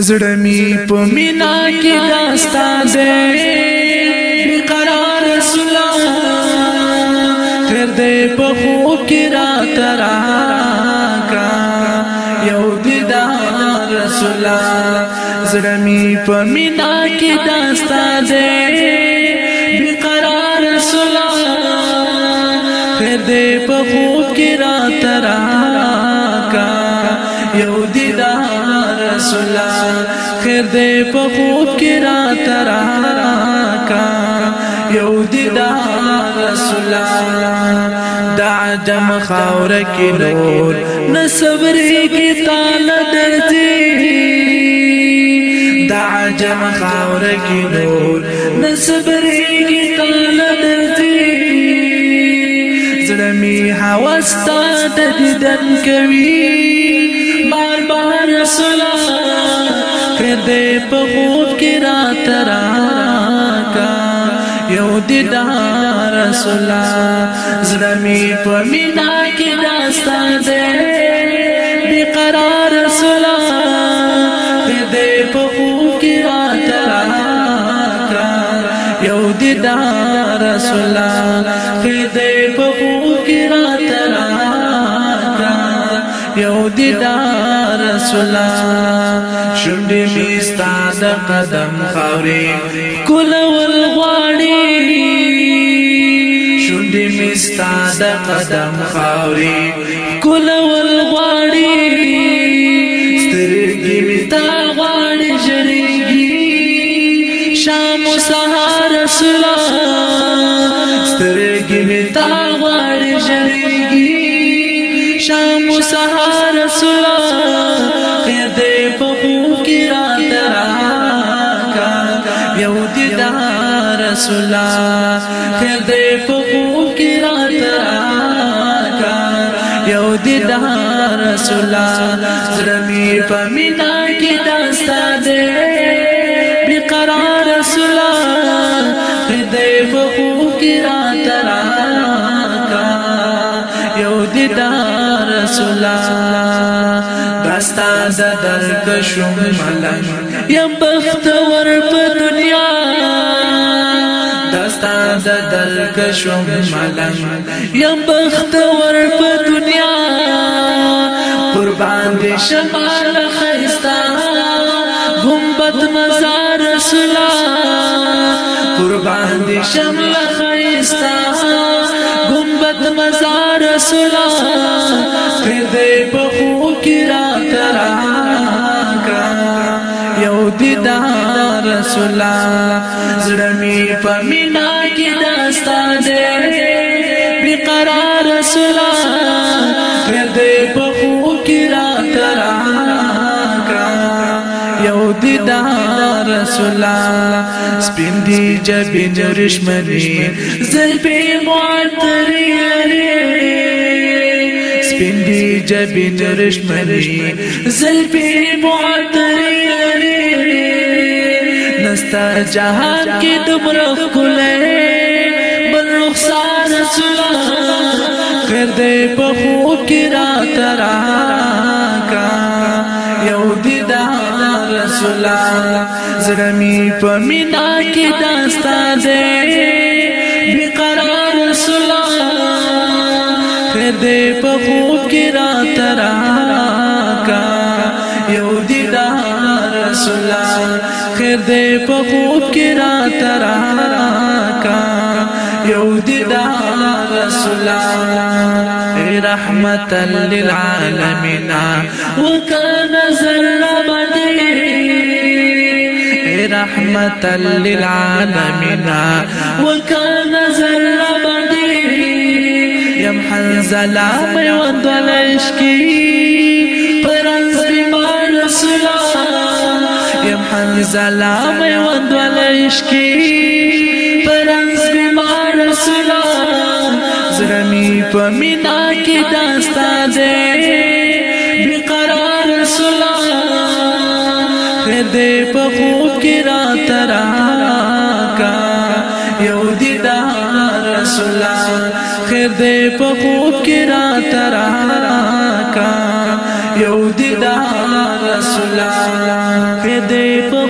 زړه می په مینا کې داستا دې قرار رسول تر دې په خو کې را ترا کا یو دیدار رسول زړه می په مینا کې داستا دې قرار رسول تر دې په خو کې را ترا کا یو دیدار سلا خیر دې په خوب کې را کا یو دې دا رسول دا عدم خاور کې نور نصبر کې تعال درځي دا عدم خاور کې نور نصبر کې تعال درځي زړه هوا ستاد کوي بار بار رسول دې په خوب کې را تراکا یو دیدار رسول زړه می په مینا کې راستا دې بي قرار رسول دې په خوب کې را تراکا یو دیدار رسول دې په خوب کې را تراکا یو دیدار رسول شونډې می ستاد قدم خوري کول ول غواړي شونډې می ستاد قدم خوري کول ول غواړي سترګې می تا غواړي جړېږي شام سهار رسول سترګې می تا غواړي جړېږي شام سهار رسول رسولا خیر دې په خوب کې راته یو دې د رسولا زرمي په مینا کې داستا دې بقرار رسولا خیر دې په خوب کې راته یو دې د رسولا داستا د درکشم ملنګ یم بختور په دنیا د دلکشم ملنګ یم بختور په دنیا قربان دې شمال خيستا گنبد مزار رسولا قربان دې شمال خيستا گنبد مزار رسولا پر دې په خو کې را کرا یو دیدار رسولا او دیدار رسولا سپین دی جبی نورشمنی زلبی معطری یاری سپین دی جبی نورشمنی زلبی معطری یاری نستا جہان کی دمرخ کلے بل رخصان رسولا خیر دے بخوب کی رات رات رسولا زرمی په مینا کې داستا دې بقرار رسولا خدای په خوب کې را ترا کا یو دیدار رسولا خدای په خوب کې را ترا کا یو دیدار رسولا رحمتا للعالمین وکنا زل رحمة للعالمين وكان زل بدي يمحن زلام وندل عشقي فرنز بما رسولا يمحن زلام وندل عشقي فرنز بما رسولا زرمي فمنا كداستا دي دې په خو کې را ترا کا یو دې دا رسول خیر دې په خو کې را ترا کا یو دې دا رسول خیر دې په